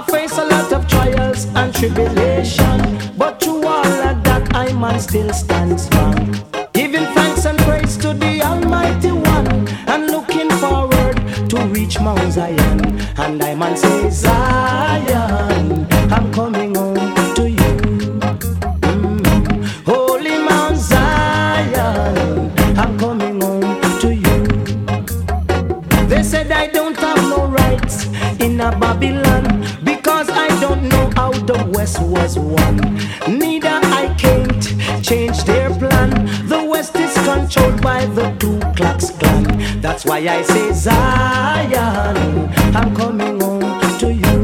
I face a lot of trials and tribulation, but to all of that I man still stands strong. Giving thanks and praise to the Almighty One, and looking forward to reach Mount Zion. And I man say, Zion, I'm coming home to you. Mm. Holy Mount Zion, I'm coming on to you. They said I don't have no rights in a Babylon because I don't know how the West was won. Neither I can't change their plan. The West is controlled by the Ku Klux Klan. That's why I say Zion, I'm coming home to you.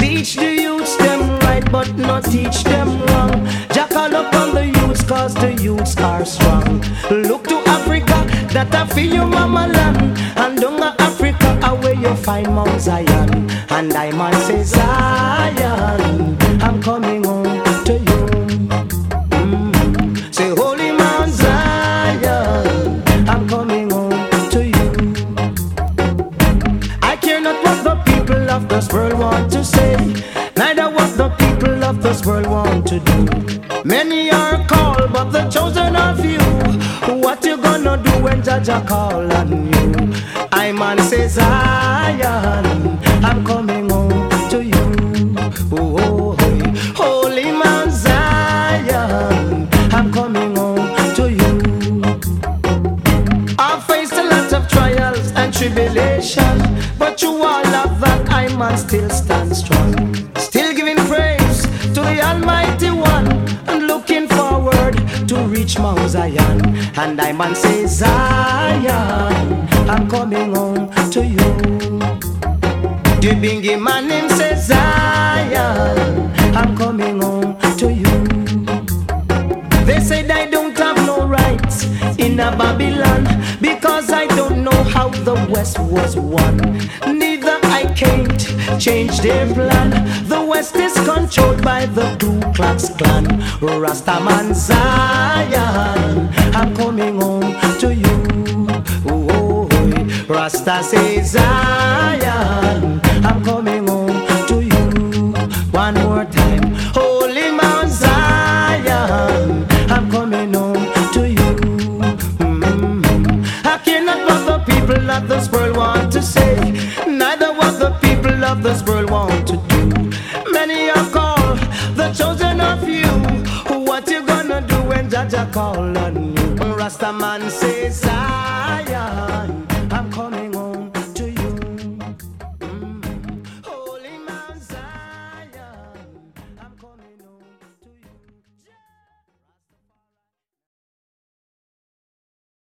Teach the youths them right, but not teach them wrong. Jackal up on the youths, cause the youths are strong. Look to Africa, that I feel your mama land. And down Africa, away you find Mount Zion. And I man say Zion, I'm coming home to you. Mm. Say Holy Zion, I'm coming home to you. I care not what the people of this world want to say, neither what the people of this world want to do. Many are called, but the chosen are few. What you gonna do when Jah Jah call on you? I man say Zion, and tribulation, but you all of that I man still stand strong. Still giving praise to the Almighty One and looking forward to reach Mount Zion. And I man say Zion, I'm coming home to you. The bingy man him say Zion, I'm coming home to you. They said I don't have no rights in a Babylon because the West was won. Neither I can't change their plan. The West is controlled by the Ku Klux Klan. Rastaman Zion, I'm coming home to you. Oh, oh. Rasta says Zion, I'm coming home to you. One more time, of this world want to say, neither what the people of this world want to do. Many are called, the chosen of you. What you gonna do when Jah Jah call on you? Rastaman says.